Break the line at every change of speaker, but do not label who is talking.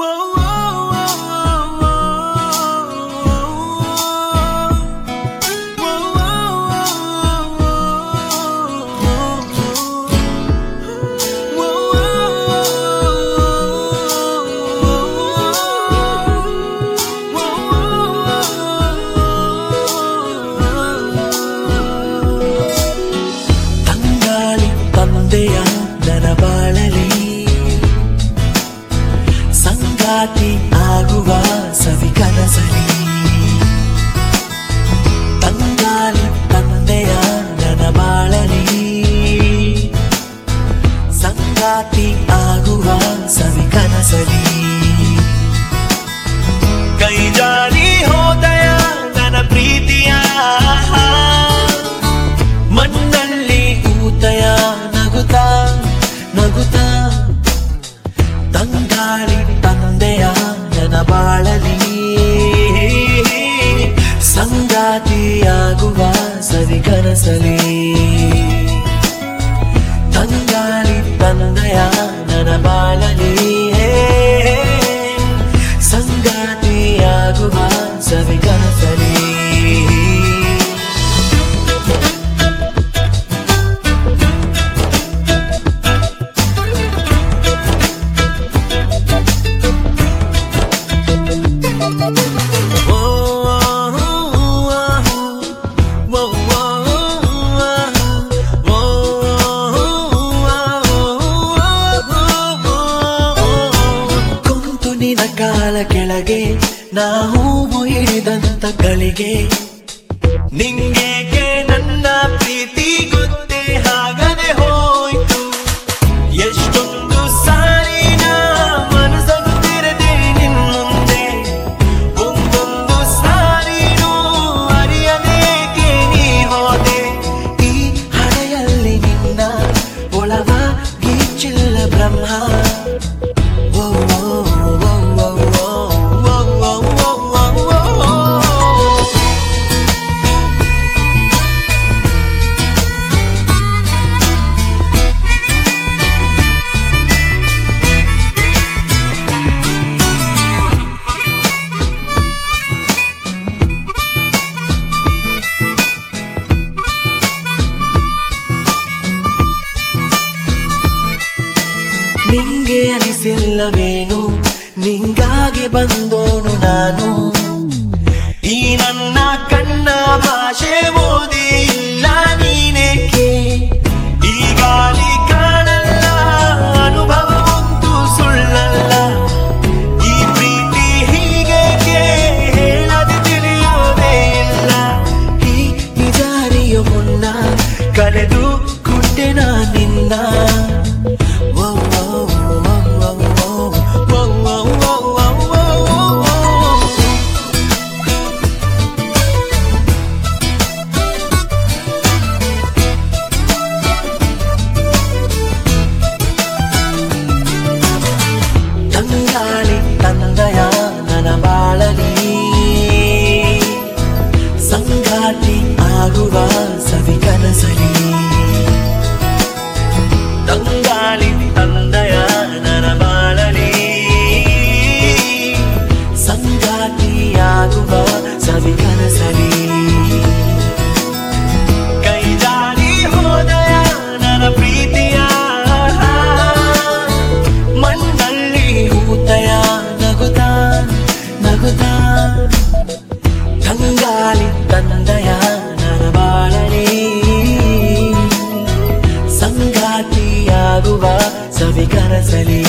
whoa. ದಾಟಿ ಆಗುವ ಸವಿ ಕನಸರಿ ತಂಗಾಲಿ ತಂದೆಯ ನನಬಾಳ ತಂಗಾತಿಯಾಗುವ ಸರಿಗನಸಲಿ ತಂಗಾಲಿ ತಂದೆಯ ನನ್ನ ಬಾಳಲಿ ಸಂಗಾತಿಯಾಗುವ ಸರಿಗನಸಲಿ Thank ನಾವು ಹಿಡಿದಂತ ಕಳಿಗೆ ನಿಂಗೆ ನಿಂಗೆ ಅನಿಸಿಲ್ಲವೇನು? ನಿಂಗಾಗಿ ಬಂದೋನು ನಾನು. ಈ ನನ್ನ ಕಣ್ಣ ಭಾಷೆ ಓದಿ ಇಲ್ಲ ನೀನೇಕೆ? ಈ ಕಾಣಲ್ಲ, ಅನುಭವ ಒಂದು ಸುಳ್ಳಲ್ಲ. ಈ ಪ್ರೀತಿ ಹೀಗೇಕೆ ಹೇಳದೆ ತಿಳಿಯೋದೇ ಇಲ್ಲ. ಈ ನಿಜಾರಿಯ ಮುನ್ನ ಕಳೆದು ಕುಟ್ಟೆ ನಿನ್ನ ಸಾಗುವ ಸವಿಕರಸಲಿ